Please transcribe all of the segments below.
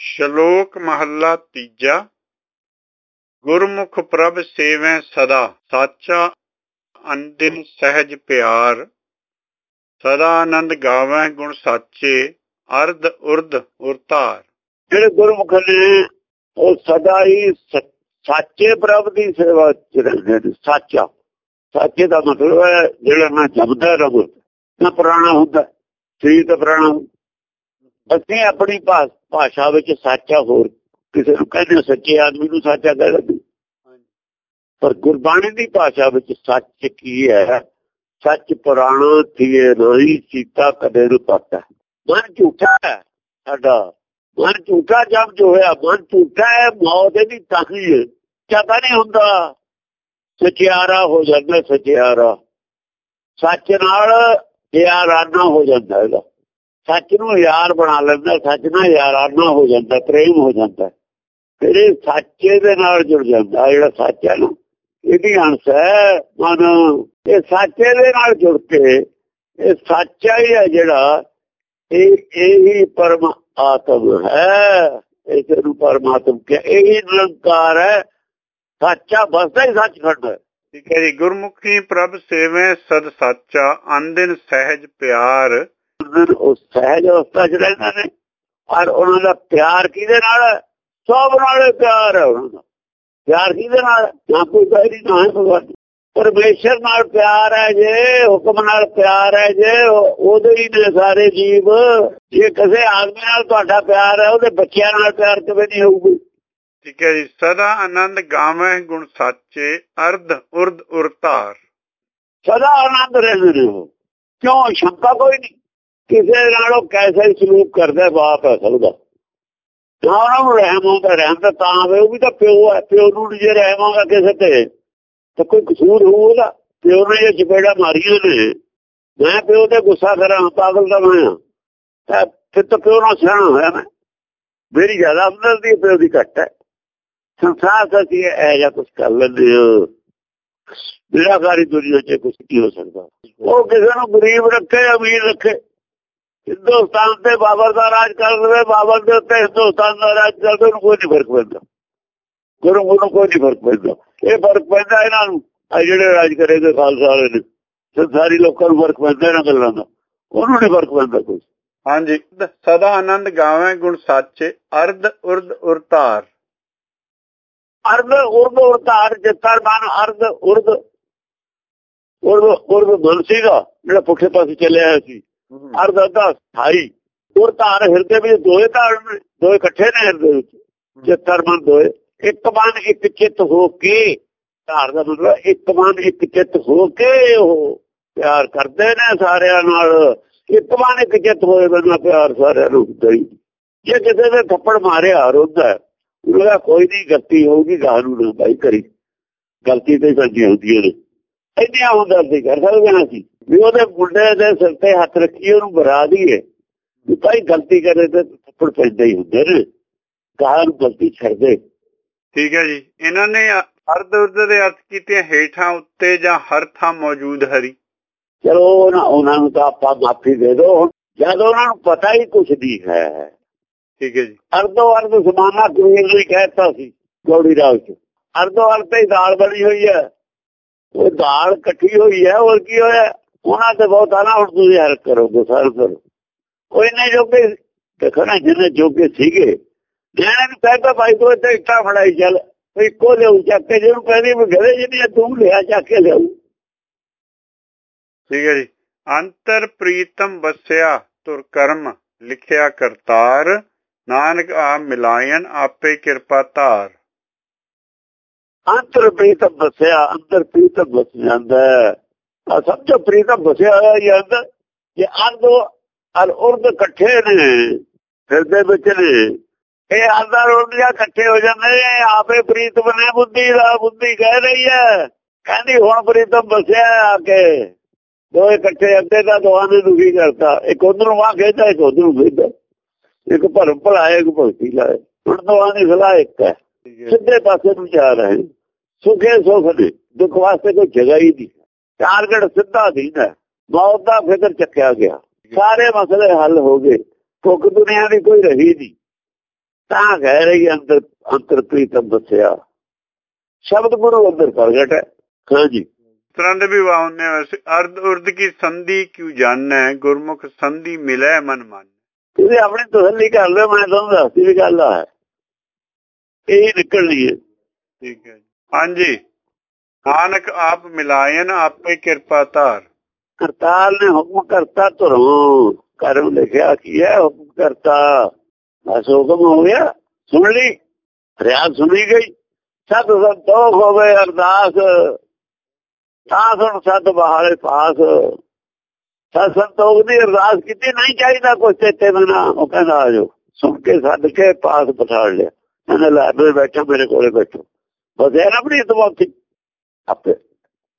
ਸ਼ਲੋਕ ਮਹੱਲਾ ਤੀਜਾ। ਗੁਰਮੁਖ ਪ੍ਰਭ ਸੇਵੈ ਸਦਾ, ਸਾਚਾ ਅੰਦਿਨ ਸਹਿਜ ਪਿਆਰ। ਸਦਾ ਆਨੰਦ ਗਾਵੈ ਗੁਣ ਸਾਚੇ, ਅਰਧ ਉਰਧ ਉਰਤਾਰ ਜਿਹੜੇ ਗੁਰਮੁਖ ਨੇ ਉਹ ਸਦਾ ਹੀ ਸਾਚੇ ਪ੍ਰਭ ਦੀ ਸੇਵਾ ਚ ਰਹਿੰਦੇ ਨੇ, ਸਾਚਾ। ਸਾਚੇ ਦਾ ਮਤਲਬ ਹੈ, ਜਿਹੜਾ ਨਾ ਜਪਦਾ ਰਬ ਨਾ ਪੁਰਾਣਾ ਹੁੰਦਾ, ਸਰੀਰ ਦਾ ਪੁਰਾਣਾ ਅਸੀਂ ਆਪਣੀ ਭਾ- ਭਾਸ਼ਾ ਵਿੱਚ ਸਾਚਾ ਹੋਰ ਕਿਸੇ ਨੂੰ ਕਹਿੰਦੇ ਸੱਚੇ ਆਦਮੀ ਨੂੰ ਸਾਚਾ ਕਹਿੰਦੇ ਪਰ ਗੁਰਬਾਣੀ ਦੀ ਭਾਸ਼ਾ ਵਿੱਚ ਸੱਚ ਕੀ ਹੈ? ਸੱਚ ਪੁਰਾਣਾ ਥੀਏ ਨਹੀਂ, ਸੀਤਾ ਕਦੇ ਨੂੰ ਮਨ ਝੂਠਾ ਸਾਡਾ। ਮਨ ਝੂਠਾ ਜਦ ਜੋ ਹੋਇਆ, ਮਨ ਝੂਠਾ ਹੈ, ਮੌਤ ਇਹਦੀ ਤਾਹੀ ਹੈ। ਚਤਾ ਨਹੀਂ ਹੁੰਦਾ, ਸਚਿਆਰਾ ਹੋ ਜਾਂਦਾ ਸਚਿਆਰਾ। ਸੱਚ ਨਾਲ ਯਾਰਾਨਾ ਹੋ ਜਾਂਦਾ ਹੈਗਾ ਸੱਚ ਨੂੰ ਯਾਰ ਬਣਾ ਲੈਂਦਾ, ਸੱਚ ਨਾਲ ਯਾਰਾਨਾ ਹੋ ਜਾਂਦਾ, ਪ੍ਰੇਮ ਹੋ ਜਾਂਦਾ। ਫਿਰ ਇਹ ਸੱਚੇ ਦੇ ਨਾਲ ਜੁੜ ਜਾਂਦਾ ਜਿਹੜਾ ਸੱਚ ਹੈ ਨਾ, ਇਹਦੀ ਅੰਸ਼ ਹੈ ਮਨ। ਇਹ ਸੱਚੇ ਦੇ ਨਾਲ ਜੁੜ ਕੇ, ਇਹ ਸੱਚਾ ਹੀ ਹੈ ਜਿਹੜਾ, ਇਹ, ਇਹੀ ਪਰਮ ਆਤਮ ਹੈ। ਇਸ ਨੂੰ ਪਰਮਾਤਮ ਕਿ ਇਹੀ ਨਿਰੰਕਾਰ ਹੈ। ਸੱਚਾ ਬਸਦਾ ਹੀ ਸੱਚਖੰਡ ਹੈ। ਠੀਕ ਹੈ ਜੀ ਗੁਰਮੁਖੀ ਪ੍ਰਭ ਸੇਵੈ ਸਦ ਸਾਚਾ ਅੰਦਿਨ ਸਹਿਜ ਪਿਆਰ। ਉਹ ਸਹਿਜ ਅਵਸਥਾ ਚ ਰਹਿੰਦੇ ਨੇ। ਔਰ ਉਹਨਾਂ ਦਾ ਪਿਆਰ ਕਿਹਦੇ ਨਾਲ? ਸਭ ਨਾਲ ਪਿਆਰ ਹੈ ਉਹਨਾਂ ਦਾ। ਪਿਆਰ ਕਿਹਦੇ ਨਾਲ? ਨਾ ਕੋਈ ਬਹਿਰੀ ਨਾ ਹੈ ਭਗਵਾਨ। ਪਰਮੇਸ਼ਰ ਨਾਲ ਪਿਆਰ ਹੈ ਜੇ ਹੁਕਮ ਨਾਲ ਪਿਆਰ ਹੈ ਜੇ ਉਹ- ਉਹਦੇ ਹੀ ਨੇ ਸਾਰੇ ਜੀਵ। ਜੇ ਕਿਸੇ ਆਦਮੀ ਨਾਲ ਤੁਹਾਡਾ ਪਿਆਰ ਹੈ ਉਹਦੇ ਬੱਚਿਆਂ ਨਾਲ ਪਿਆਰ ਕਿਵੇਂ ਨਹੀਂ ਹੋਊਗਾ? ਠੀਕ ਹੈ ਜੀ। ਸਦਾ ਆਨੰਦ ਗਾਵੈ ਗੁਣ ਸਾਚੇ ਅਰਧ ਉਰਧ ਉਰਤਾਰ ਸਦਾ ਆਨੰਦ ਰਹਿੰਦੇ ਉਹ ਕਿਉਂ? ਸ਼ੰਕਾ ਕੋਈ ਨਹੀਂ। ਕਿਸੇ ਨਾਲ ਉਹ ਕੈਸਾ ਹੀ ਸਲੂਕ ਕਰਦਾ ਬਾਪ ਹੈ ਸਭ ਦਾ। ਨਾ ਉਹਨਾਂ ਨੂੰ ਰਹਿਮ ਆਉਂਦਾ, ਰਹਿਮ ਤਾਂ ਤਾਂ ਆਵੇ, ਉਹ ਵੀ ਤਾਂ ਪਿਓ ਹੈ, ਪਿਓ ਨੂੰ ਜੇ ਰਹਿਮ ਆਉਂਦਾ ਕਿਸੇ ਤੇ, ਤਾਂ ਕੋਈ ਕਸੂਰ ਹੋਊਗਾ ਪਿਓ ਨੇ ਇਹ ਚਪੇੜਾ ਮਾਰੀਆਂ ਨੇ। ਮੈਂ ਪਿਓ ਤੇ ਗੁੱਸਾ ਕਰਾਂ, ਪਾਗਲ ਦਾ ਮੈਂ ਤਾਂ ਫਿਰ ਤਾਂ ਪਿਓ ਨਾਲ ਸਿਆਣਾ ਹੋਇਆ ਮੈਂ। ਮੇਰੀ ਜ਼ਿਆਦਾ ਹਮਦਰਦੀ ਪਿਓ ਦੀ ਘੱਟ ਹੈ। ਸੰਸਾਰ ਸੱਚੀ ਹੈ ਜਾਂ ਕੁਝ ਕਰ ਲੈਂਦੇ ਹੋ। ਨਿਰਾਕਾਰੀ ਦੁਨੀਆ 'ਚ ਕੁਝ ਕੀ ਹੋ ਸਕਦਾ। ਉਹ ਕਿਸੇ ਨੂੰ ਗਰੀਬ ਰੱਖੇ, ਅਮੀਰ ਰੱਖੇ। ਹਿੰਦੁਸਤਾਨ ਤੇ ਬਾਬਰ ਦਾ ਰਾਜ ਕਰ ਲਵੇ ਬਾਬਰ ਦੇ ਉੱਤੇ ਹਿੰਦੁਸਤਾਨ ਦਾ ਰਾਜ ਕਰਦੇ ਉਹਨੂੰ ਕੋਈ ਨਹੀਂ ਫ਼ਰਕ ਪੈਂਦਾ। ਗੁਰੂ ਨੂੰ ਕੋਈ ਨਹੀਂ ਫ਼ਰਕ ਪੈਂਦਾ। ਇਹ ਫ਼ਰਕ ਪੈਂਦਾ ਇਹਨਾਂ ਨੂੰ। ਆ ਜਿਹੜੇ ਰਾਜ ਕਰੇਗੇ ਖਾਲਸਾ ਵਾਲੇ ਨੇ ਸੰਸਾਰੀ ਲੋਕਾਂ ਨੂੰ ਫ਼ਰਕ ਪੈਂਦਾ ਇਹਨਾਂ ਗੱਲਾਂ ਦਾ। ਉਹਨੂੰ ਨਹੀਂ ਫ਼ਰਕ ਪੈਂਦਾ ਕੋਈ। ਹਾਂਜੀ। ਸਦਾ ਆਨੰਦ ਗਾਵੈ ਗੁਣ ਸਾਚੇ ਅਰਧ ਉਰਧ ਉਰਤਾਰ ਅਰਧ ਉਰਦ ਉਰਤਾਰ ਜਿੱਤਰ ਮਨ ਅਰਧ ਉਰਦ ਉਰਦ ਉਰਦ ਮਨ ਸੀਗਾ ਜਿਹੜਾ ਪੁੱਠੇ ਪਾਸੇ ਚੱਲਿਆ ਸੀ। ਅਰਧ ਅੱਧਾ ਸਥਾਈ। ਉਰਤਾਰ ਹਿਰਦੇ ਵਿੱਚ ਦੋਏ ਧਾਰ ਨੇ ਦੋ ਇਕੱਠੇ ਨੇ ਹਿਰਦੇ ਵਿੱਚ। ਜਿੱਤਰ ਮਨ ਦੋਏ ਇੱਕ ਮਨ ਇੱਕ ਚਿੱਤ ਹੋ ਕੇ। ਧਾਰ ਦਾ ਮਤਲਬ ਇੱਕ ਮਨ ਇੱਕ ਚਿੱਤ ਹੋ ਕੇ ਉਹ ਪਿਆਰ ਕਰਦੇ ਨੇ ਸਾਰਿਆਂ ਨਾਲ। ਇੱਕ ਮਨ ਇੱਕ ਚਿੱਤ ਹੋਏ ਬਿਨਾ ਪਿਆਰ ਸਾਰਿਆਂ ਨੂੰ ਹੁੰਦਾ ਹੀ। ਨਹੀਂ। ਜੇ ਕਿਸੇ ਨੇ ਥੱਪੜ ਮਾਰਿਆ ਰੋਂਦਾ ਉਹਦਾ ਕੋਈ ਨਹੀਂ ਗਲਤੀ ਹੋਊਗੀ ਗਾਹ ਨੂੰ ਨਾ ਬਾਈ ਕਰੀ। ਗਲਤੀ ਤੇ ਸਾਡੀ ਹੁੰਦੀਆਂ ਨੇ। ਇੰਨੀਆਂ ਹੁੰਦਾ ਸੀ ਕਰ ਸਕਦੇ ਹਾਂ ਅਸੀਂ। ਵੀ ਉਹਦੇ ਮੁੰਡੇ ਦੇ ਸਿਰ ਤੇ ਹੱਥ ਰੱਖੀ ਉਹਨੂੰ ਬਰਾ ਦਈਏ। ਵੀ ਭਾਈ ਗਲਤੀ ਕਰੇ ਤੇ ਥੱਪੜ ਪੈਂਦਾ ਹੀ ਹੁੰਦੇ ਨੇ। ਗਾਹ ਨੂੰ ਗਲਤੀ ਛੱਡਦੇ ਠੀਕ ਹੈ ਜੀ। ਇਹਨਾਂ ਨੇ ਅਰਧ ਉਰਧ ਦੇ ਅਰਥ ਕੀਤੇ ਹੇਠਾਂ ਉੱਤੇ ਜਾਂ ਹਰ ਥਾਂ ਮੌਜੂਦ ਹਰੀ। ਚਲੋ ਉਹਨਾਂ ਨੂੰ ਤਾਂ ਆਪਾਂ ਮਾਫੀ ਦੇ ਦੋ ਹੁਣ ਜਦ ਉਹਨਾਂ ਨੂੰ ਪਤਾ ਹੀ ਕੁਛ ਨਹੀਂ ਹੈ। ਠੀਕ ਹੈ ਜੀ। ਅਰਧੋ ਅਰਧ ਸਮਾਨਾ ਕਬੀਰ ਨੇ ਕਹਿਤਾ ਸੀ ਗੌੜੀ ਰਾਗ ਚ। ਅਰਧੋ ਅਰਧ ਹੀ ਦਾਲ ਬਣੀ ਹੋਈ ਹੈ। ਉਹ ਦਾਲ ਇਕੱਠੀ ਹੋਈ ਹੈ ਹੋਰ ਕੀ ਹੋਇਆ? ਉਹਨਾਂ ਤੇ ਬਹੁਤ ਆਣਾ ਹੁਣ ਤੁਸੀਂ ਹਰ ਕਰੋਗੇ ਸਾਰ ਕਰੋ। ਉਹ ਇਹਨੇ ਜੋਗੇ ਦੇਖੋ ਨਾ ਜਿਹਨੇ ਜੋਗੇ ਸੀਗੇ ਜਿਹਨੇ ਨੂੰ ਕਹਿੰਦਾ ਭਾਈ ਤੂੰ ਇੱਥੇ ਇੱਟਾਂ ਫੜਾਈ ਚੱਲ ਇੱਕੋ ਲਿਆਉ ਚੱਕ ਕੇ ਜਿਹਨੂੰ ਕਹਿੰਦੀ ਵੀ ਘਰੇ ਜਿਹਨੇ ਤੂੰ ਲਿਆ ਚੱਕ ਕੇ ਲਿਆਉ ਠੀਕ ਹੈ ਜੀ। ਅੰਤਰ ਪ੍ਰੀਤਮ ਬਸਿਆ ਤੁਰ ਕਰਮ ਲਿਖਿਆ ਕਰਤਾਰ ਨਾਨਕ ਆ ਮਿਲਾਇਨ ਆਪੇ ਕਿਰਪਾ ਧਾਰ। ਅੰਤਰ ਪ੍ਰੀਤਮ ਬਸਿਆ ਅੰਤਰ ਪ੍ਰੀਤਮ ਬਸ ਜਾਂਦਾ ਆ ਸਮਝੋ ਪ੍ਰੀਤਮ ਬਸਿਆ ਹੋਇਆ ਅੰਦਰ ਜੇ ਅਰਧੋ ਅਰ ਉਰਦ ਇਕੱਠੇ ਨੇ ਹਿਰਦੇ ਵਿੱਚ ਨੇ। ਇਹ ਅੰਦਰ ਉਰਦੀਆਂ ਇਕੱਠੇ ਹੋ ਜਾਂਦੇ ਨੇ। ਆਪੇ ਪ੍ਰੀਤਮ ਨੇ ਬੁੱਧੀ ਦਾ ਬੁੱਧੀ ਕਹਿ ਰਹੀ ਹੈ। ਕਹਿੰਦੀ ਹੁਣ ਪ੍ਰੀਤਮ ਬਸਿਆ ਆ ਕੇ। ਦੋ ਇਕੱਠੇ ਅੱਗੇ ਦਾ ਦੋਹਾਂ ਨੇ ਦੁਖੀ ਕਰਤਾ? ਇੱਕ ਉਧਰੋਂ ਆ ਖੇਦਾ ਇੱਕ ਉਧਰੋਂ ਖੇਦਾ ਇੱਕ ਭਰਮ ਭਲਾਏ ਇੱਕ ਭਗਤੀ ਲਾਏ। ਹੁਣ ਦੋਹਾਂ ਦੀ ਸਲਾਹ ਇੱਕ ਹੈ। ਸਿੱਧੇ ਪਾਸੇ ਨੂੰ ਜਾ ਰਹੇ। ਸੁਖੇ ਸੁਖ ਨੇ। ਦੁੱਖ ਵਾਸਤੇ ਕੋਈ ਜਗ੍ਹਾ ਹੀ ਨਹੀਂ। ਟਾਰਗੇਟ ਸਿੱਧਾ ਦੀਦਾ ਮੌਤ ਦਾ ਫਿਕਰ ਚੱਕਿਆ ਗਿਆ। ਸਾਰੇ ਮਸਲੇ ਹੱਲ ਹੋ ਗਏ। ਭੁੱਖ ਦੁਨੀਆ ਦੀ ਕੋਈ ਰਹੀ ਨਹੀਂ। ਤਾਂ ਕਹਿ ਰਹੀ ਅੰਦਰ ਅੰਤਰ ਪ੍ਰੀਤਮ ਬਸਿਆ ਸ਼ਬਦ ਗੁਰੂ ਅੰਦਰ ਪ੍ਰਗਟ ਹੈ। ਹਾਂਜੀ ਤਰ੍ਹਾਂ ਦੇ ਵੀ ਵੈਸੇ। ਅਰਧ ਉਰਧ ਕੀ ਸੰਧੀ ਕਿਉ ਜਾਣੈ? ਗੁਰਮੁਖ ਸੰਧੀ ਮਿਲੈ ਮਨ ਮਨ। ਤੁਸੀਂ ਆਪਣੀ ਤਸੱਲੀ ਕਰ ਲਿਓ ਮੈਂ ਤੁਹਾਨੂੰ ਦੱਸਦੀ ਵੀ ਗੱਲ ਆ। ਇਹ ਨਿਕਲਣੀ ਹੈ। ਠੀਕ ਹੈ ਜੀ। ਹਾਂਜੀ। ਨਾਨਕ ਆਪ ਮਿਲਾਇਨ ਆਪੇ ਕਿਰਪਾ ਧਾਰ। ਕਰਤਾਰ ਨੇ ਹੁਕਮ ਕਰਤਾ ਧਰੋ ਕਰਮ ਲਿਖਿਆ ਕੀ ਹੈ? ਹੁਕਮ ਕਰਤਾ। ਬਸ ਹੁਕਮ ਹੋ ਗਿਆ। ਸੁਣ ਲਈ। ਰਿਆਜ਼ ਸੁਣੀ ਗਈ। ਸਤ ਸੰਤੋਖ ਹੋਵੇ ਅਰਦਾਸ। ਤਾਂ ਸੁਣ ਸਤ ਬਹਾਰੇ ਪਾਸ। ਸਤ ਸੰਤੋਖ ਦੀ ਅਰਦਾਸ ਕੀਤੀ ਨਹੀਂ ਚਾਹੀਦਾ ਕੁਛ ਤੇ ਬਣਾ ਉਹ ਕਹਿੰਦਾ ਆਜੋ ਸੁਣ ਕੇ ਸੱਦ ਕੇ ਪਾਸ ਬਿਠਾ ਲਿਆ। ਕਹਿੰਦਾ ਲਾਇਬ੍ਰੇਰੀ ਬੈਠੋ, ਮੇਰੇ ਕੋਲੇ ਬੈਠੋ। ਬਸ ਇਹ ਆਪਣੀ ਤਵਾਫੀ ਆਪੇ।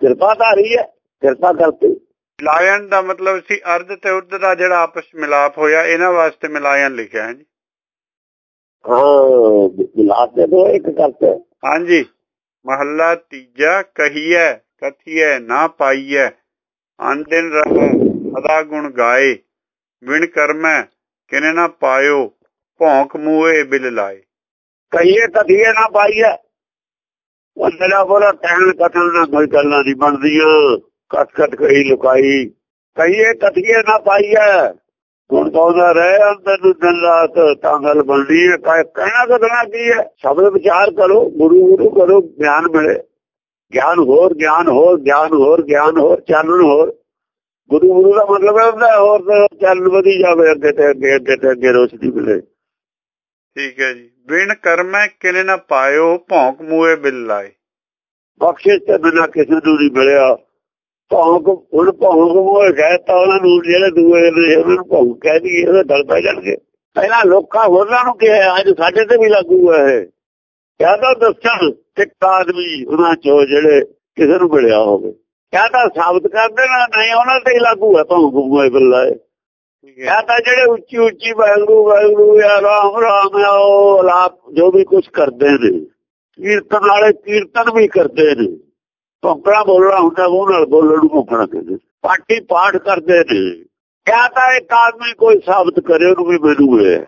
ਕਿਰਪਾ ਧਾਰੀ ਹੈ ਕਿਰਪਾ ਕਰਤੀ ਮਿਲਾਇਨ ਦਾ ਮਤਲਬ ਸੀ ਅਰਧ ਤੇ ਉਰਧ ਦਾ ਜਿਹੜਾ ਆਪਸ ਮਿਲਾਪ ਹੋਇਆ ਇਹਨਾਂ ਵਾਸਤੇ ਮਿਲਾਇਨ ਲਿਖਿਆ ਹੈ ਜੀ। ਹਾਂ ਮਿਲਾਪ ਦੇ ਦੋ ਇੱਕ ਕਰਤੇ ਹਾਂਜੀ। ਮਹੱਲਾ ਤੀਜਾ ਕਹੀਐ ਕਥੀਐ ਨਾ ਪਾਈਐ ਅੰਦਿਨ ਰਹੈ ਸਦਾ ਗੁਣ ਗਾਏ ਵਿਣ ਕਰਮੈ ਕਿਨੇ ਨਾ ਪਾਇਓ ਭੌਂਕ ਮੂਏ ਬਿਲ ਲਾਏ। ਕਹੀਏ ਕਥੀਏ ਨਾ ਪਾਈਏ ਉਹ ਮੇਰਾ ਬੋਲਾ ਕਹਿਣ ਕਥਨ ਨਾ ਕੋਈ ਗੱਲਾਂ ਨਹੀਂ ਬਣਦੀਆਂ ਕਟ ਕਟ ਕਹੀ ਲੁਕਾਈ। ਕਹੀਏ ਕਥੀਏ ਨਾ ਪਾਈਏ। ਹੁਣ ਕਹਦਾ ਰਹੇ ਅੰਦਰ ਨੂੰ ਦਿਨ ਰਾਤ, ਤਾਂ ਗੱਲ ਬਣਦੀ ਹੈ। ਕਹਿਣਾ ਕਦਣਾ ਕੀ ਹੈ। ਸ਼ਬਦ ਵਿਚਾਰ ਕਰੋ, ਗੁਰੂ ਗੁਰੂ ਕਰੋ, ਗਿਆਨ ਮਿਲੇ। ਗਿਆਨ ਹੋਰ ਗਿਆਨ ਹੋਰ ਗਿਆਨ ਹੋਰ ਗਿਆਨ ਹੋਰ, ਚਾਨਣ ਹੋਰ। ਗੁਰੂ ਗੁਰੂ ਦਾ ਮਤਲਬ ਹੈ ਹੁੰਦਾ ਹੋਰ ਚੱਲ ਵਧੀ ਜਾਵੇ, ਅੱਗੇ ਤੇ ਅੱਗੇ ਅੱਗੇ ਤੇ ਅੱਗੇ ਰੋਸ਼ਨੀ ਮਿਲੇ। ਠੀਕ ਹੈ ਜੀ। ਬਿਨ ਕਰਮੈ ਕਿਨੇ ਨਾ ਪਾਇਓ, ਭੌਂਕ ਮੂਏ ਬਿਲ ਲਾਏ। ਬਖਸ਼ਿਸ਼ ਤੇ ਬਿਨਾ ਕਿਸੇ ਨੂੰ ਨਹੀਂ ਮਿਲਿਆ। ਭੌਂਕ, ਹੁਣ ਭੌਂਕ ਮੂਏ ਕਹਿਤਾ ਉਹਨਾਂ ਨੂੰ ਜਿਹੜੇ ਦੂਏ ਨੇ ਉਹਨਾਂ ਨੂੰ ਭੌਂਕ ਕਹਿ ਦੀ ਇਹਦਾ ਦਲ ਪੈ ਜਾਣਗੇ। ਪਹਿਲਾਂ ਲੋਕਾਂ ਹੋਰਾਂ ਨੂੰ ਕਿਹਾ, ਅੱਜ ਸਾਡੇ ਤੇ ਵੀ ਲਾਗੂ ਹੈ ਇਹ। ਕਿਆ ਤਾਂ ਦੱਸਣ ਇੱਕ ਆਦਮੀ, ਉਹਨਾਂ ਚੋਂ ਜਿਹੜੇ ਕਿਸੇ ਨੂੰ ਮਿਲਿਆ ਹੋਵੇ। ਕਿਆ ਤਾਂ ਸਾਬਤ ਕਰ ਦੇਣਾ, ਨਹੀਂ, ਉਹਨਾਂ ਤੇ ਹੀ ਲਾਗੂ ਹੈ ਭੌਂਕ ਮੂਏ ਬਿਲ ਲਾਏ। ਕਿਆ ਤਾਂ ਜਿਹੜੇ ਉੱਚੀ ਉੱਚੀ ਵਾਹਿਗੁਰੂ ਵਾਹਿਗੁਰੂ ਜਾਂ ਰਾਮ ਰਾਮ ਉਹ ਲਾਪ ਜੋ ਵੀ ਕੁਝ ਕਰਦੇ ਨੇ, ਕੀਰਤਨ ਵਾਲੇ ਕੀਰਤਨ ਵੀ ਕਰਦੇ ਨੇ। ਭੌਂਕਣਾ ਬੋਲਣਾ ਹੁੰਦਾ ਉਹ ਨਾਲ ਬੋਲਣ ਨੂੰ ਭੌਂਕਣਾ ਕਹਿੰਦੇ ਪਾਠੀ ਪਾਠ ਕਰਦੇ ਨੇ। ਕਿਆ ਤਾਂ ਇੱਕ ਆਦਮੀ ਕੋਈ ਸਾਬਤ ਕਰੇ, ਉਹਨੂੰ ਵੀ ਮੈਨੂੰ ਹੈ।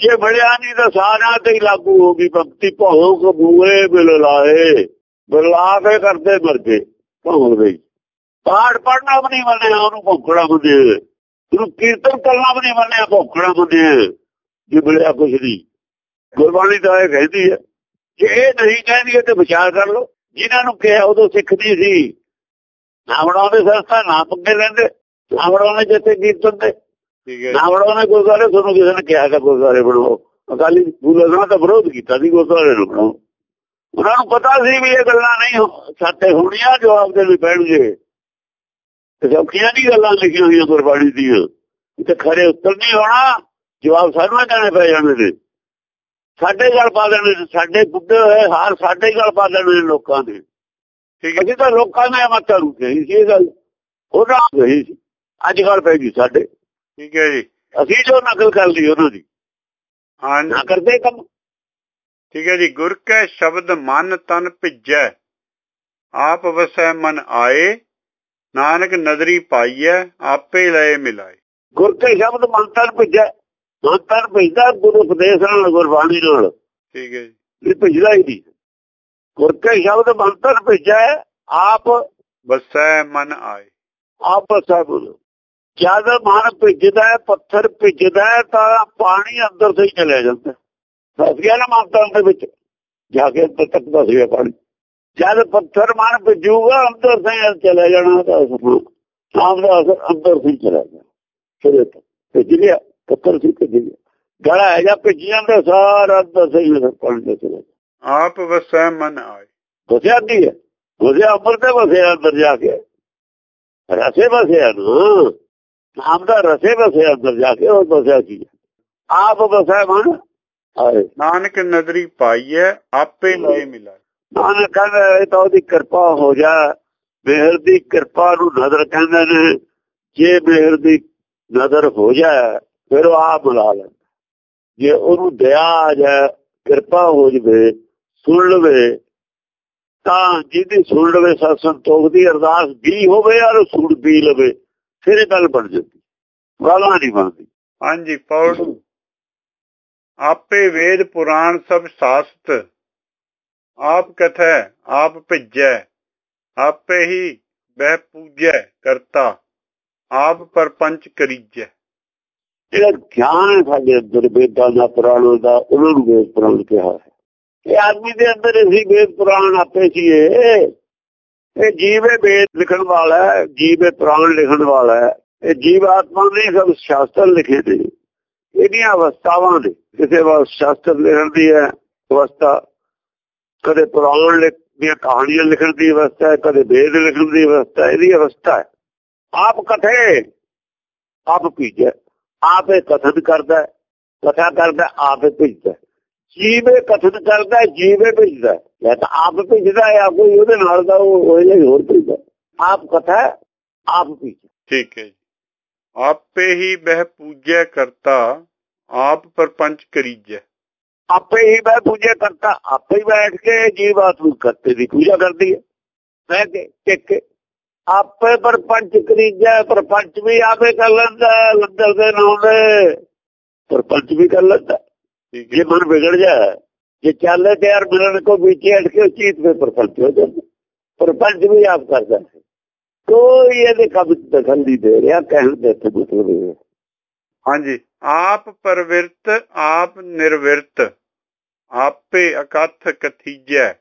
ਜੇ ਬੜਿਆ ਨਹੀਂ ਤਾਂ ਸਾਰਿਆਂ ਤੇ ਲਾਗੂ ਹੋ ਗਈ, ਭਗਤੀ ਭੌਂਕ ਬੂਏ ਬਿਲ ਲਾਏ ਬੁਲਾ ਕੇ ਕਰਦੇ ਮਰਦੇ ਭੌਂਕਦੇ ਪਾਠ ਪੜਨਾ ਵੀ ਨਹੀਂ ਮੰਨਿਆ, ਉਹਨੂੰ ਭੌਂਕਣਾ ਮੰਨਿਆ ਉਹਨੂੰ ਕੀਰਤਨ ਕਰਨਾ ਵੀ ਨਹੀਂ ਮੰਨਿਆ ਭੌਂਕਣਾ ਮੰਨਿਆ ਜੇ ਬੜਿਆ ਕੁਛ ਨਹੀਂ। ਗੁਰਬਾਣੀ ਤਾਂ ਇਹ ਕਹਿੰਦੀ ਹੈ ਜੇ ਇਹ ਨਹੀਂ ਕਹਿੰਦੀ ਤੇ ਵਿਚਾਰ ਕਰ ਲਓ। ਜਿਨ੍ਹਾਂ ਨੂੰ ਕਿਹਾ ਉਦੋਂ ਸਿੱਖਦੀ ਸੀ। ਨਾ ਬਣਾਉਂਦੇ ਸੰਸਥਾ ਨਾ ਪੰਗੇ ਲੈਂਦੇ। ਨਾ ਬਣਾਉਂਦੇ ਜਿੱਥੇ ਕੀਰਤਨ ਠੀਕ ਹੈ ਨਾ ਗੁਰਦੁਆਰੇ ਤੁਹਾਨੂੰ ਕਿਸੇ ਨੇ ਕਿਹਾ ਕਿ ਗੁਰਦੁਆਰੇ ਬਣਾਓ। ਅਕਾਲੀ ਬੂਲਾ ਦਾ ਵਿਰੋਧ ਕੀਤਾ ਸੀ ਗੁਰਦੁਆਰੇ ਨੂੰ ਬਣਾਓ। ਉਹਨਾਂ ਨੂੰ ਪਤਾ ਸੀ ਵੀ ਇਹ ਗੱਲਾਂ ਨਹੀਂ ਸਾਤੇ ਹੋਣੀਆਂ ਜਵਾਬ ਦੇ ਲਈ ਪੈਣਗੇ ਤੇ ਸੌਖੀਆਂ ਨਹੀਂ ਗੱਲਾਂ ਲਿਖੀਆਂ ਹੋਈਆਂ ਗੁਰਬਾਣੀ ਦੀਆਂ? ਤੇ ਖਰੇ ਉੱਤਰ ਨਹੀਂ ਹੋਣਾ ਜਵਾਬ ਸਾਨੂੰ ਦੇਣੇ ਪੈ ਜਾਣੇ ਨੇ। ਸਾਡੇ ਗੱਲ ਪਾ ਦੇਣੇ ਸਾਡੇ ਬੁੱਢੇ ਹੋਏ ਹਾਰ ਸਾਡੇ ਗੱਲ ਪਾ ਦੇਣੇ ਲੋਕਾਂ ਦੇ। ਠੀਕ ਹੈ। ਅਸੀਂ ਤਾਂ ਲੋਕਾਂ ਨੇ ਮਤਾਂ ਨੂੰ ਕਹੀ ਸੀ ਇਹ ਗੱਲ ਉਹਨਾਂ ਕਹੀ ਸੀ। ਅੱਜ ਕੱਲ ਪੈ ਗਈ ਸਾਡੇ। ਠੀਕ ਹੈ ਜੀ। ਅਸੀਂ ਜੋ ਨਕਲ ਕਰ ਲਈ ਉਹਨਾਂ ਦੀ। ਹਾਂਜੀ ਨਾ ਕਰਦੇ ਕੰਮ। ਠੀਕ ਹੈ ਜੀ। ਗੁਰ ਕੈ ਸ਼ਬਦ ਮਨ ਤਨ ਭਿੱਜੈ ਆਪ ਵਸੈ ਮਨ ਆਏ ਨਾਨਕ ਨਦਰੀ ਪਾਈਐ ਆਪੇ ਲਏ ਮਿਲਾਏ। ਗੁਰ ਕੇ ਸ਼ਬਦ ਮੰਤਰ ਭੇਜਿਆ ਮੰਤਰ ਭੇਜਦਾ ਗੁਰੂ ਉਪਦੇਸ਼ ਨਾਲ ਗੁਰਬਾਣੀ ਨਾਲ। ਠੀਕ ਹੈ ਜੀ। ਇਹ ਭੇਜਦਾ ਹੀ ਨਹੀਂ। ਗੁਰ ਕੇ ਸ਼ਬਦ ਮੰਤਰ ਭੇਜਿਆ ਆਪ ਵਸੈ ਮਨ ਆਏ। ਆਪ ਸਭ ਜਦ ਮਨ ਭਿੱਜਦਾ ਪੱਥਰ ਭਿੱਜਦਾ ਤਾਂ ਪਾਣੀ ਅੰਦਰ ਸੇ ਹੀ ਚਲੇ ਜਾਂਦਾ। ਫਸ ਗਿਆ ਨਾ ਮੰਤਰ ਦੇ ਵਿੱਚ? ਜਾ ਕੇ ਤੱਕ ਫਸ ਗਿਆ ਪਾਣੀ। ਜਦ ਪੱਥਰ ਮਨ ਭਿੱਜੂਗਾ ਅੰਦਰ ਸੇ ਚਲੇ ਜਾਣਾ ਤਾਂ ਨਾਮ ਦਾ ਅਸਰ ਅੰਦਰ ਸੇ ਚਲਾ ਗਿਆ ਫਿਰ ਭਿੱਜ ਗਿਆ ਪੱਥਰ ਸੀ ਭਿੱਜ ਗਿਆ। ਗਲਾ ਹੈ ਜਾਂ ਭਿੱਜ ਜਾਂਦਾ ਸਾਰਾ ਅੰਦਰ ਸੇ ਹੀ ਪਾਣੀ ਦੇ ਚਲੇ ਆਪ ਵਸੈ ਮਨ ਆਏ। ਵਸਿਆ ਕੀ ਹੈ? ਵਸਿਆ ਅੰਦਰ ਤੇ ਵਸਿਆ ਅੰਦਰ ਜਾ ਕੇ। ਰਸੇ ਵਸਿਆ ਨਾ। ਨਾਮ ਦਾ ਰਸੇ ਵਸਿਆ ਅੰਦਰ ਜਾ ਕੇ ਉਹ ਵਸਿਆ ਕੀ ਆਪ ਵਸਿਆ ਮਨ ਆਏ। ਨਾਨਕ ਨਦਰੀ ਪਾਈਐ ਆਪੇ ਲਏ ਮਿਲਾਏ। ਨਾਨਕ ਕਹਿੰਦਾ ਇਹ ਤਾਂ ਉਹਦੀ ਕਿਰਪਾ ਹੋ ਜਾ। ਮਿਹਰ ਦੀ ਕਿਰਪਾ ਨੂੰ ਨਜ਼ਰ ਕਹਿੰਦੇ ਨੇ। ਜੇ ਮਿਹਰ ਦੀ ਨਜ਼ਰ ਹੋ ਜਾਏ ਫਿਰ ਉਹ ਆਪ ਮਿਲਾ ਲੈ ਜੇ ਉਹਨੂੰ ਦਇਆ ਆ ਜਾਏ, ਕਿਰਪਾ ਹੋ ਜਵੇ, ਸੁਣ ਲਵੇ, ਤਾਂ ਜਿਹਦੀ ਸੁਣ ਲਵੇ ਸਤ ਸੰਤੋਖ ਦੀ ਅਰਦਾਸ ਵੀ ਹੋਵੇ ਔਰ ਸੁਣ ਵੀ ਲਵੇ, ਫਿਰ ਇਹ ਗੱਲ ਬਣ ਜਾਂਦੀ ਵਾਲਾ ਨਹੀਂ ਬਣਦੀ। ਹਾਂਜੀ, ਪੌੜ। ਆਪੇ ਵੇਦ ਪੁਰਾਣ ਸਭ ਸਾਸਤ। ਆਪ ਕਥੈ, ਆਪ ਭਿਜੈ, ਆਪੇ ਹੀ ਬਹਿ ਪੂਜੈ ਕਰਤਾ, ਆਪ ਪਰਪੰਚ ਕਰੀਜੈ। ਜਿਹੜਾ ਗਿਆਨ ਸਾਡੇ ਅੰਦਰ, ਵੇਦਾਂ ਦਾ, ਪੁਰਾਣਾਂ ਦਾ, ਉਹਨਾਂ ਨੂੰ ਵੇਦ ਪੁਰਾਣ ਕਿਹਾ ਹੈ। ਇਹ ਆਦਮੀ ਦੇ ਅੰਦਰ ਅਸੀਂ ਵੇਦ ਪੁਰਾਣ ਆਪੇ ਸੀਏ ਇਹ ਜੀਵੇ ਵੇਦ ਲਿਖਣ ਵਾਲਾ ਹੈ, ਜੀਵੇ ਪੁਰਾਣ ਲਿਖਣ ਵਾਲਾ ਹੈ। ਇਹ ਜੀਵ ਆਤਮਾ ਨੇ ਸਭ ਸ਼ਾਸਤਰ ਲਿਖੇ ਨੇ। ਇਹਦੀਆਂ ਅਵਸਥਾਵਾਂ ਦੇ ਕਿਸੇ ਵਾਰ ਸ਼ਾਸਤਰ ਲਿਖਣ ਦੀ ਹੈ ਅਵਸਥਾ ਕਦੇ ਪੁਰਾਣ ਲਿਖ ਦੀਆਂ ਕਹਾਣੀਆਂ ਲਿਖਣ ਦੀ ਅਵਸਥਾ ਹੈ, ਕਦੇ ਵੇਦ ਲਿਖਣ ਦੀ ਅਵਸਥਾ ਇਹਦੀ ਅਵਸਥਾ ਹੈ। ਆਪ ਕਥੇ, ਆਪ ਭੀਜੈ, ਆਪੇ ਕਥਨ ਕਰਦਾ ਕਥਾ ਕਰਦਾ ਆਪੇ ਭੇਜਦਾ ਜੀਵੇ ਕਥਨ ਕਰਦਾ ਜੀਵੇ ਭੇਜਦਾ ਜਾਂ ਤਾਂ ਆਪ ਭੇਜਦਾ ਜਾਂ ਕੋਈ ਉਹਦੇ ਨਾਲ ਦਾ ਉਹ ਹੋਏ ਹੋਰ ਭੇਜਦਾ ਆਪ ਕਥਾ ਆਪ ਭੇਜਦਾ ਠੀਕ ਹੈ ਆਪੇ ਹੀ ਬਹਿ ਪੂਜੈ ਕਰਤਾ, ਆਪ ਪਰਪੰਚ ਕਰੀਜੈ। ਆਪੇ ਹੀ ਮੈਂ ਪੂਜਾ ਕਰਤਾ ਆਪੇ ਹੀ ਬੈਠ ਕੇ ਜੀਵ ਆਤਮਾ ਕਰਤੇ ਦੀ ਪੂਜਾ ਕਰਦੀ ਹੈ। ਬਹਿ ਕੇ ਟਿਕ ਕੇ ਆਪੇ ਪਰਪੰਚ ਕਰੀਜੈ ਪਰਪੰਚ ਵੀ ਆਪੇ ਕਰ ਲੈਂਦਾ ਲੰਦਰ ਦੇ ਨਾਮ ਦੇ ਪਰਪੰਚ ਵੀ ਕਰ ਲੈਂਦਾ। ਜੇ ਮਨ ਵਿਗੜ ਜਾਏ ਜੇ ਚੱਲੇ ਤੇ ਯਾਰ ਮਿਲਣ ਕੋ ਵਿੱਚ ਅਟ ਕੇ ਚੀਤ ਵਿੱਚ ਪਰਪੰਚ ਹੋ ਜਾਂਦਾ। ਪਰਪੰਚ ਵੀ ਆਪ ਕਰਦਾ ਕੋਈ ਇਹਦੇ ਚ ਦਖਲ ਨਹੀਂ ਦੇ ਰਿਹਾ ਕਹਿਣ ਦੇ ਤੇ ਮਤਲਬ ਹਾਂਜੀ। ਆਪ ਪਰਵਿਰਤ, ਆਪ ਨਿਰਵਿਰਤ। ਆਪੇ ਅਕਥ ਕਥੀਜੈ।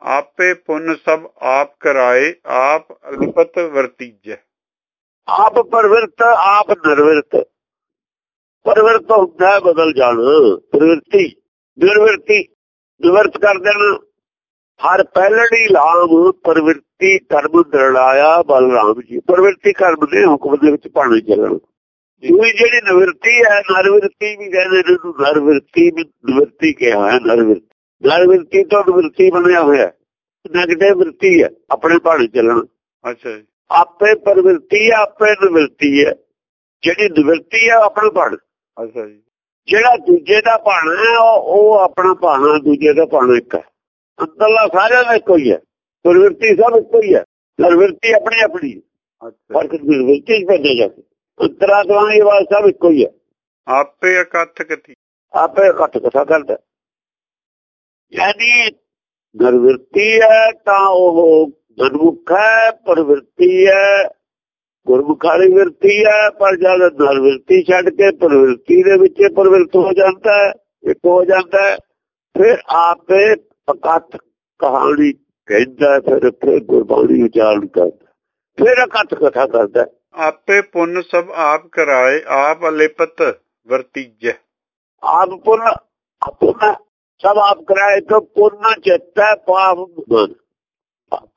ਆਪੇ ਪੁੰਨ ਸਭ ਆਪ ਕਰਾਏ, ਆਪ ਅਲਪਤ ਵਰਤੀਜੈ। ਆਪ ਪਰਵਿਰਤ, ਆਪ ਨਿਰਵਿਰਤ। ਪਰਵਿਰਤ ਹੁੰਦਾ ਬਦਲ ਜਾਣ। ਪ੍ਰਵਿਰਤੀ ਨਿਰਵਿਰਤੀ, ਨਿਵਰਤ ਕਰ ਦੇਣਾ। ਹਰ ਪਹਿਲੜੀ ਲਾਭ ਪ੍ਰਵਿਰਤੀ ਕਰਮ ਦਰੜਾਇਆ ਬਲਰਾਮ ਜੀ। ਪ੍ਰਵਿਰਤੀ ਕਰਮ ਦੇ ਹੁਕਮ ਦੇ ਵਿੱਚ ਪਾਣੀ ਚੱਲਣ। ਦੂਈ ਜਿਹੜੀ ਨਿਵਰਤੀ ਹੈ ਨਰਵਿਰਤੀ ਵੀ ਕਹਿੰਦੇ ਨੇ ਨੂੰ ਨਰਵਿਰਤੀ ਵੀ ਨਿਵਰਤੀ ਕਿਹਾ ਹੈ ਨਰਵਿਰਤੀ ਨਰਵਿਰਤੀ ਤੋਂ ਨਿਵਰਤੀ ਬਣਿਆ ਹੋਇਆ। ਨੈਗੇਟਿਵ ਵਰਤੀ ਹੈ ਆਪਣੇ ਪਾਣੀ ਚੱਲਣ। ਅੱਛਾ ਆਪੇ ਪ੍ਰਵਿਰਤੀ ਹੈ, ਆਪੇ ਨਿਵਰਤੀ ਹੈ। ਜਿਹੜੀ ਨਿਵਰਤੀ ਹੈ ਆਪਣਾ ਭਾਣ। ਅੱਛਾ ਜੀ। ਜਿਹੜਾ ਦੂਜੇ ਦਾ ਭਾਣਾ ਹੈ ਉਹ ਆਪਣਾ ਭਾਣਾ ਦੂਜੇ ਦਾ ਭਾਣਾ ਇੱਕ ਹੈ। ਅੰਦਰਲਾ ਸਾਰਿਆਂ ਦਾ ਇੱਕੋ ਹੀ ਹੈ। ਪ੍ਰਵਿਰਤੀ ਸਭ ਇੱਕੋ ਹੀ ਹੈ। ਨਿਵਰਤੀ ਆਪਣੀ ਆਪਣੀ। ਅੱਛਾ। ਫ਼ਰਕ ਨਿਵਰਤੀ ਚ ਪੈਂਦਾ ਜਾ ਕੇ। ਅੰਤਰਾਤਮਾ ਦੀ ਆਵਾਜ਼ ਸਭ ਇੱਕੋ ਹੀ ਹੈ। ਆਪੇ ਅਕਥ ਕਥੀ ਆਪੇ ਘੱਟ ਕਥਾ ਕਰਦਾ ਯਾਨੀ ਨਿਰਵਿਰਤੀ ਹੈ ਤਾਂ ਉਹ ਗੁਰਮੁਖ ਹੈ ਪ੍ਰਵਿਰਤੀ ਹੈ। ਗੁਰਮੁਖਾਰੀ ਵਿਰਤੀ ਹੈ ਪਰ ਜਦ ਨਿਰਵਿਰਤੀ ਛੱਡ ਕੇ ਪ੍ਰਵਿਰਤੀ ਦੇ ਵਿੱਚ ਪ੍ਰਵਿਰਤ ਹੋ ਜਾਂਦਾ ਹੈ ਇੱਕ ਹੋ ਜਾਂਦਾ ਹੈ ਫਿਰ ਆਪੇ ਅਕਥ ਕਹਾਣੀ ਕਹਿੰਦਾ ਫਿਰ ਫਿਰ ਗੁਰਬਾਣੀ ਉਚਾਰਨ ਕਰਦਾ ਫਿਰ ਅਕਥ ਕਥਾ ਕਰਦਾ। ਆਪੇ ਪੁੰਨ ਸਭ ਆਪ ਕਰਾਏ, ਆਪ ਅਲਿਪਤ ਵਰਤੀਜੈ। ਆਪ ਪੁੰਨ ਪੁੰਨ ਸਭ ਆਪ ਕਰਾਏ ਤਾਂ ਪੁੰਨ ਚਿੱਤਾ ਪਾਪ ਮਨ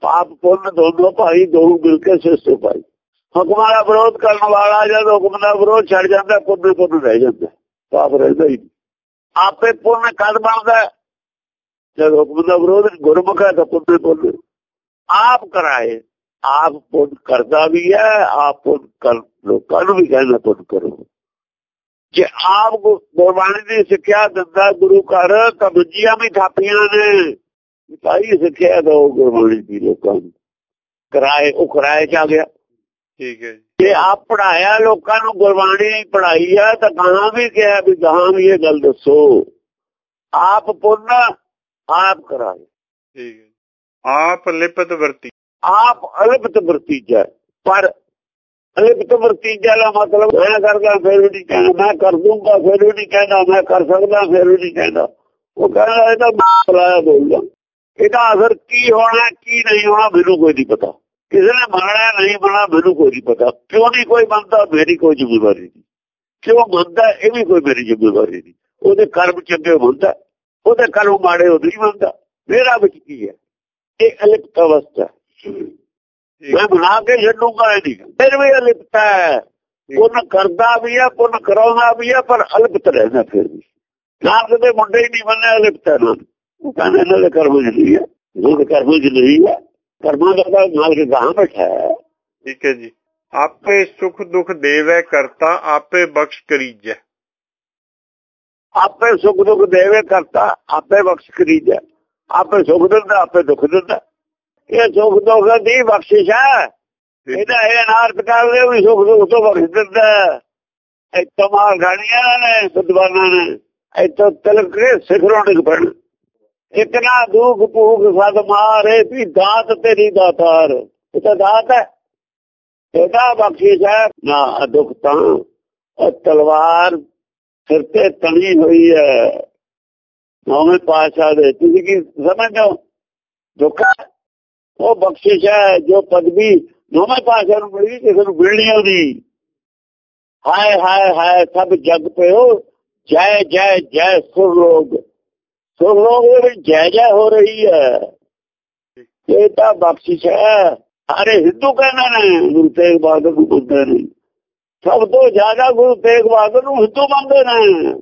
ਪਾਪ ਪੁੰਨ ਦੋਨੋਂ ਭਾਈ, ਦੋ ਮਿਲ ਕੇ ਸਿਸਟਰ ਭਾਈ। ਹੁਕਮਾਂ ਦਾ ਵਿਰੋਧ ਕਰਨ ਵਾਲਾ ਜਦ ਹੁਕਮ ਦਾ ਵਿਰੋਧ ਛੱਡ ਜਾਂਦਾ, ਪੁੰਨ ਪੁੰਨ ਰਹਿ ਜਾਂਦਾ। ਪਾਪ ਰਹਿੰਦਾ ਹੀ ਨਹੀਂ। ਆਪੇ ਪੁੰਨ ਕਦ ਬਣਦਾ? ਜਦ ਹੁਕਮ ਦਾ ਵਿਰੋਧ ਗੁਰਮੁਖ ਹੈ ਤਾਂ ਪੁੰਨ ਪੁੰਨ। ਆਪ ਕਰਾਏ ਆਪ ਪੁੰਨ ਕਰਦਾ ਵੀ ਹੈ ਆਪ ਪੁੰਨ ਕਰ ਲੋਕਾਂ ਨੂੰ ਵੀ ਕਹਿੰਦਾ ਪੁੰਨ ਕਰੋ। ਜੇ ਆਪ ਗੁਰਬਾਣੀ ਦੀ ਸਿੱਖਿਆ ਦਿੰਦਾ ਗੁਰੂ ਘਰ ਤਾਂ ਦੂਜੀਆਂ ਵੀ ਥਾਪੀਆਂ ਨੇ। ਸਾਰੀ ਸਿੱਖਿਆ ਦੋ ਗੁਰਬਾਣੀ ਦੀ ਲੋਕਾਂ ਨੂੰ। ਕਰਾਏ ਉਹ ਕਰਾਏ ਚ ਆ ਗਿਆ। ਠੀਕ ਹੈ ਜੀ। ਆਪ ਪੜਾਇਆ ਲੋਕਾਂ ਨੂੰ ਗੁਰਬਾਣੀ ਪੜਾਈ ਆ ਤਾਂ ਗਾਹਾਂ ਵੀ ਕਿਹਾ ਵੀ ਗਾਹਾਂ ਵੀ ਇਹ ਗੱਲ ਦੱਸੋ। ਆਪ ਪੁੰਨ ਆਪ ਕਰਾਏ। ਠੀਕ ਹੈ। ਆਪ ਲਿਪਤ ਵਰਤੀ। ਆਪ ਅਲਿਪਤ ਵਰਤੀਜਾ। ਪਰ ਅਲਿਪਤ ਵਰਤੀਜਾ ਦਾ ਮਤਲਬ ਮੈਂ ਕਰਦਾ, ਫਿਰ ਵੀ ਨਹੀਂ ਕਹਿੰਦਾ। ਮੈਂ ਕਰ ਦੂੰਗਾ, ਫਿਰ ਵੀ ਨਹੀਂ ਕਹਿੰਦਾ। ਮੈਂ ਕਰ ਸਕਦਾ, ਫਿਰ ਵੀ ਨਹੀਂ ਕਹਿੰਦਾ। ਉਹ ਕਹਿੰਦਾ, ਇਹ ਤਾਂ ਬੁਲਾਇਆ ਬੋਲਦਾ ਇਹਦਾ ਅਸਰ ਕੀ ਹੋਣਾ, ਕੀ ਨਹੀਂ ਹੋਣਾ, ਮੈਨੂੰ ਕੋਈ ਨਹੀਂ ਪਤਾ। ਕਿਸੇ ਨੇ ਮੰਨਣਾ ਨਹੀਂ ਮੰਨਣਾ ਮੈਨੂੰ ਕੋਈ ਨਹੀਂ ਪਤਾ। ਕਿਉਂ ਨਹੀਂ ਕੋਈ ਮੰਨਦਾ, ਮੇਰੀ ਕੋਈ ਜ਼ਿੰਮੇਵਾਰੀ ਨਹੀਂ। ਕਿਉਂ ਮੰਨਦਾ, ਇਹ ਵੀ ਕੋਈ ਮੇਰੀ ਜ਼ਿੰਮੇਵਾਰੀ ਨਹੀਂ। ਉਹਦੇ ਕਰਮ ਚੰਗੇ ਹੁੰਦਾ ਉਹਦੇ ਕਰਮ ਮਾੜੇ ਉਹ ਨਹੀਂ ਮੰਨਦਾ। ਮੇਰਾ ਵਿੱਚ ਕੀ ਹੈ? ਇਹ ਅਲਿਪਤ ਅਵਸਥਾ। ਮੈਂ ਬਣਾ ਕੇ ਛੱਡੂਗਾ ਇਹ ਨਹੀਂ ਫਿਰ ਵੀ ਅਲਿਪਤ ਹੈ। ਪੁੰਨ ਕਰਦਾ ਵੀ ਹੈ ਪੁੰਨ ਕਰਾਉਂਦਾ ਵੀ ਹੈ ਪਰ ਅਲਿਪਤ ਰਹਿੰਦਾ ਫਿਰ ਵੀ। ਨਾ ਕਦੇ ਮੁੰਡੇ ਹੀ ਨਹੀਂ ਬੰਨੇ ਅਲਿਪਤ ਹੈ ਨਾ। ਉਹ ਕਹਿੰਦੇ ਇਹਨਾਂ ਦੇ ਕਰਮ ਨਹੀਂ ਹੈ। ਦੇ ਕਰਮ ਨਹੀਂ ਹੈ। ਕਰਮਾਂ ਦਾ ਨਾਲ ਕੇ ਗਾਹਾਂ ਬੈਠਾ ਹੈ। ਠੀਕ ਹੈ ਜੀ। ਆਪੇ ਸੁਖ ਦੁਖ ਦੇਵੇ ਕਰਤਾ ਆਪੇ ਬਖਸ਼ ਕਰੀਜੈ। ਆਪੇ ਸੁਖ ਦੁਖ ਦੇਵੇ ਕਰਤਾ ਆਪੇ ਬਖਸ਼ ਕਰੀਜੈ। ਆਪੇ ਸੁਖ ਦਿੰਦਾ ਆਪੇ ਦੁੱਖ ਦਿੰਦਾ। ਇਹ ਸੁਖ ਦੁੱਖ ਦੀ ਬਖਸ਼ਿਸ਼ ਹੈ। ਇਹਦਾ ਇਹ ਨਾਰਥ ਕਰਦੇ ਵੀ ਸੁਖ ਦੁੱਖ ਤੋਂ ਬਖਸ਼ ਦਿੰਦਾ ਇੱਕ ਕਮਾਲ ਗਾਣੀਆਂ ਨੇ ਵਿਦਵਾਨਾਂ ਨੇ। ਇੱਥੋਂ ਤਿਲਕ ਕੇ ਸਿਖਰੋਂ ਡਿੱਗ ਪੈਣ। ਇੱਕ ਨਾ ਦੁੱਖ ਭੂਖ ਸਦ ਮਾਰੇ ਵੀ ਦਾਤ ਤੇਰੀ ਦਾਤਾਰ ਇਹ ਤਾਂ ਦਾਤ ਹੈ। ਇਹਦਾ ਬਖਸ਼ਿਸ਼ ਹੈ। ਨਾ ਦੁੱਖ ਤਾਂ ਉਹ ਤਲਵਾਰ ਸਿਰ ਤੇ ਤਣੀ ਹੋਈ ਹੈ। ਨੌਵੇਂ ਪਾਸ਼ਾ ਦੇ ਤੁਸੀਂ ਕੀ ਸਮਝਦੇ ਹੋ? ਦੁੱਖ ਉਹ ਬਖਸ਼ਿਸ਼ ਹੈ ਜੋ ਪਦਵੀ ਨੌਵੇਂ ਪਾਸ਼ਾ ਨੂੰ ਮਿਲੀ, ਕਿਸੇ ਨੂੰ ਮਿਲਣੀ ਉਹਦੀ। ਹਾਏ ਹਾਏ ਹਾਏ, ਸਭ ਜਗ ਪਿਓ, ਜੈ ਜੈ ਜੈ ਸੁਰ ਲੋਗ ਵਿੱਚ ਜੈ ਜੈ ਹੋ ਰਹੀ ਹੈ। ਇਹ ਤਾਂ ਬਖਸ਼ਿਸ਼ ਹੈ। ਸਾਰੇ ਹਿੰਦੂ ਕਹਿੰਦੇ ਨੇ, ਗੁਰੂ ਤੇਗ ਬਹਾਦਰ ਨੂੰ ਮੰਨਦੇ ਨੇ। ਸਭ ਤੋਂ ਜ਼ਿਆਦਾ ਗੁਰੂ ਤੇਗ ਬਹਾਦਰ ਨੂੰ ਹਿੰਦੂ ਮੰਨਦੇ ਨੇ।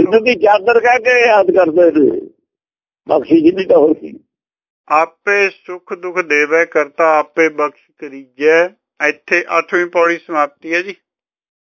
ਹਿੰਦੂ ਦੀ ਚਾਦਰ ਕਹਿ ਕੇ ਯਾਦ ਕਰਦੇ ਨੇ। ਬਖਸ਼ਿਸ਼ ਨਹੀਂ ਤਾਂ ਹੋਰ ਕੀ ਆਪੇ ਸੁਖ ਦੁਖ ਦੇਵੇ ਕਰਤਾ ਆਪੇ ਬਖਸ਼ ਕਰੀਜੈ। ਇੱਥੇ 8ਵੀਂ ਪੌੜੀ ਸਮਾਪਤੀ ਹੈ ਜੀ।